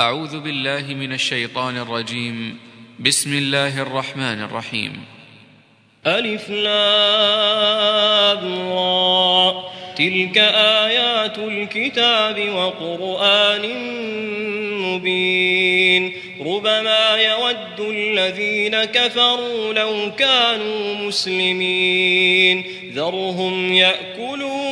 أعوذ بالله من الشيطان الرجيم. بسم الله الرحمن الرحيم. ألف تلك آيات الكتاب وقرآن مبين. ربما يود الذين كفروا لو كانوا مسلمين. ذرهم يأكلوا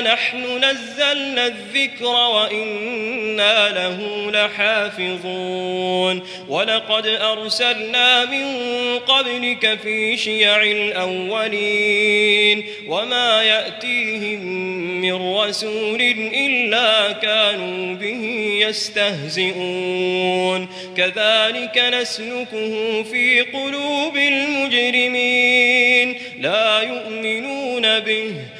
نحن نزلنا الذكر وإنا له لحافظون. ولقد أرسلنا من قبلك في شيع الأولين. وما يأتيهم من رسول إلا كانوا به يستهزئون. كذلك نسلكه في قلوب المجرمين. لا يؤمنون به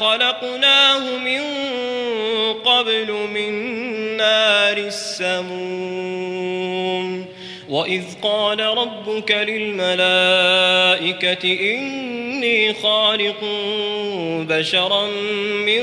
خلقناه من قبل من نار السموم. وإذ قال ربك للملائكة إني خالق بشرا من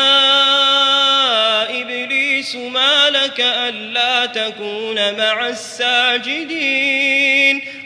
لك ألا تكون مع الساجدين.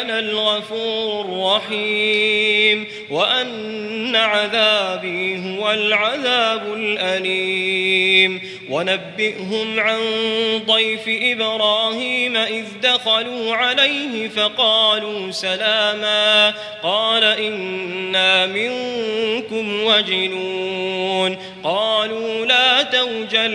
أنا الغفور الرحيم وأن عذابي هو العذاب الأليم. ونبئهم عن ضيف إبراهيم إذ دخلوا عليه فقالوا سلاما. قال إنا منكم وجنون. قالوا لا توجل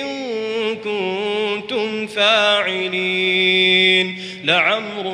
إن كنتم فاعلين. لعمرك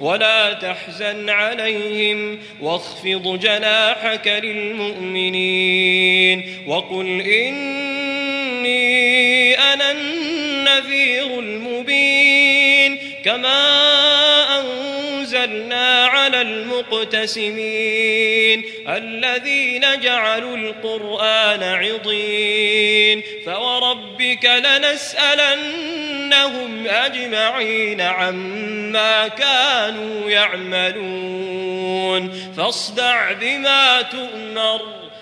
ولا تحزن عليهم واخفض جناحك للمؤمنين وقل إني أنا النذير المبين كما أنزلنا على المقتسمين الذين جعلوا القرآن عضين فوربك لنسألنهم أجمعين عما كانوا يعملون فاصدع بما تؤمر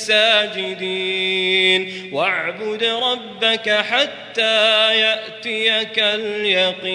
الساجدين. واعبد ربك حتى يأتيك اليقين.